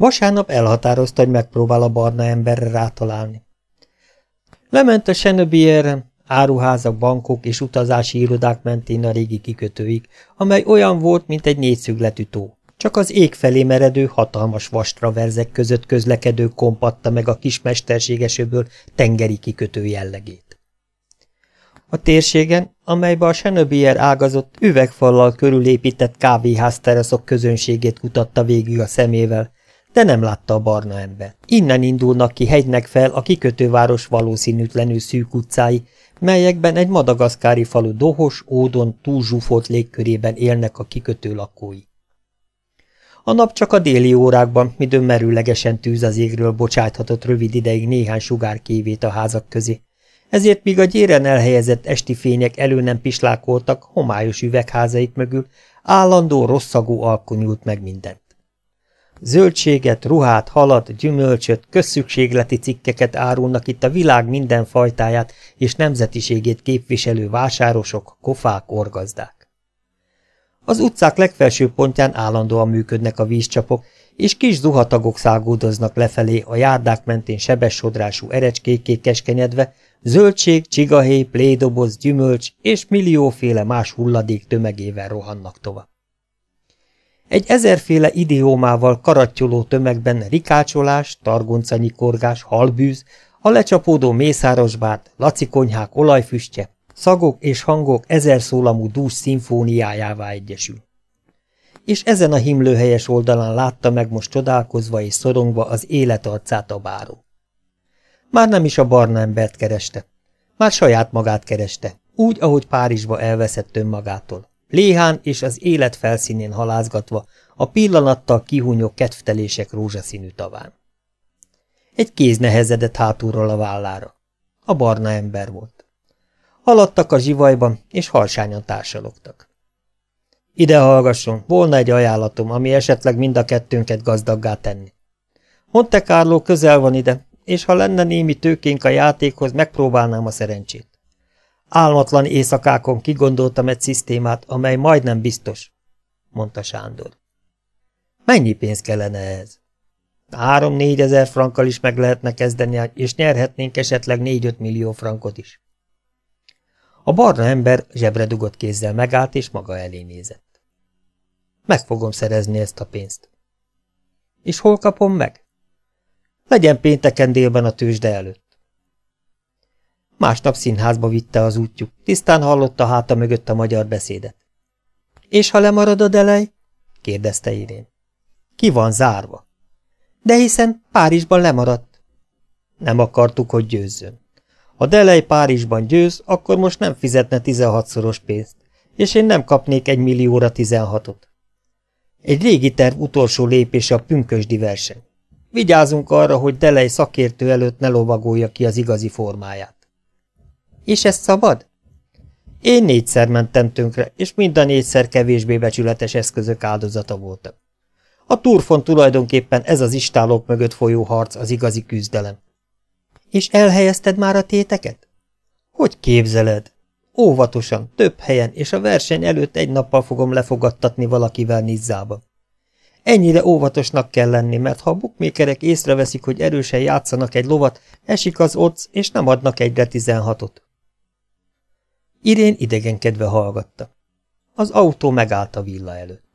Vasárnap elhatározta, hogy megpróbál a barna emberre rátalálni. Lement a Senöbierre, áruházak, bankok és utazási irodák mentén a régi kikötőig, amely olyan volt, mint egy négyszögletű tó. Csak az ég felé meredő, hatalmas vastraverzek között közlekedő kompatta meg a kis mesterségesőből tengeri kikötő jellegét. A térségen, amelybe a Senöbier ágazott, üvegfallal körülépített kávéházteraszok közönségét kutatta végig a szemével, de nem látta a barna ember. Innen indulnak ki hegynek fel a kikötőváros valószínűtlenül szűk utcái, melyekben egy madagaszkári falu dohos, ódon, túlzsúfolt légkörében élnek a kikötő lakói. A nap csak a déli órákban, midőn merőlegesen tűz az égről bocsáthatott rövid ideig néhány sugárkévét a házak közé. Ezért míg a gyéren elhelyezett esti fények elő nem pislákoltak, homályos üvegházaik mögül, állandó rosszagú alkony nyújt meg mindent. Zöldséget, ruhát, halat, gyümölcsöt, közszükségleti cikkeket árulnak itt a világ minden fajtáját és nemzetiségét képviselő vásárosok, kofák, orgazdák. Az utcák legfelső pontján állandóan működnek a vízcsapok, és kis zuhatagok szágódoznak lefelé a járdák mentén sebes sodrású erecskékké keskenyedve, zöldség, csigahéj, plédoboz, gyümölcs és millióféle más hulladék tömegével rohannak tovább. Egy ezerféle idiómával karattyoló tömegben rikácsolás, targoncanyikorgás, halbűz, a lecsapódó mészárosbárt, lacikonyhák olajfüstje, szagok és hangok ezer szólamú dús szimfóniájává egyesül. És ezen a himlőhelyes oldalán látta meg most csodálkozva és szorongva az életarcát a báró. Már nem is a barna embert kereste, már saját magát kereste, úgy, ahogy Párizsba elveszett önmagától. Léhán és az élet felszínén halázgatva, a pillanattal kihunyó kedvtelések rózsaszínű taván. Egy kéz nehezedett hátulról a vállára. A barna ember volt. Haladtak a zsivajban, és halsányan társalogtak. Ide hallgasson, volna egy ajánlatom, ami esetleg mind a kettőnket gazdaggá tenni. Monte Carlo közel van ide, és ha lenne némi tőkénk a játékhoz, megpróbálnám a szerencsét. Álmatlan éjszakákon kigondoltam egy szisztémát, amely majdnem biztos, mondta Sándor. Mennyi pénz kellene ehhez? Három-négyezer frankkal is meg lehetne kezdeni, és nyerhetnénk esetleg négy-öt millió frankot is. A barna ember zsebre dugott kézzel megállt, és maga elé nézett. Meg fogom szerezni ezt a pénzt. És hol kapom meg? Legyen pénteken délben a tőzsde előtt. Másnap színházba vitte az útjuk, tisztán hallotta háta mögött a magyar beszédet. És ha lemarad a delej? kérdezte Irén. Ki van zárva? De hiszen Párizsban lemaradt. Nem akartuk, hogy győzzön. Ha Delej Párizsban győz, akkor most nem fizetne 16-szoros pénzt, és én nem kapnék egy millióra 16-ot. Egy régi terv utolsó lépése a pünkösdi verseny. Vigyázunk arra, hogy Delej szakértő előtt ne lovagolja ki az igazi formáját. És ez szabad? Én négyszer mentem tönkre, és mind a négyszer kevésbé becsületes eszközök áldozata voltam. A turfon tulajdonképpen ez az istálók mögött folyó harc az igazi küzdelem. És elhelyezted már a téteket? Hogy képzeled? Óvatosan, több helyen, és a verseny előtt egy nappal fogom lefogadtatni valakivel Nizzába. Ennyire óvatosnak kell lenni, mert ha a bukmékerek észreveszik, hogy erősen játszanak egy lovat, esik az otc, és nem adnak egyre tizenhatot. Irén idegenkedve hallgatta. Az autó megállt a villa előtt.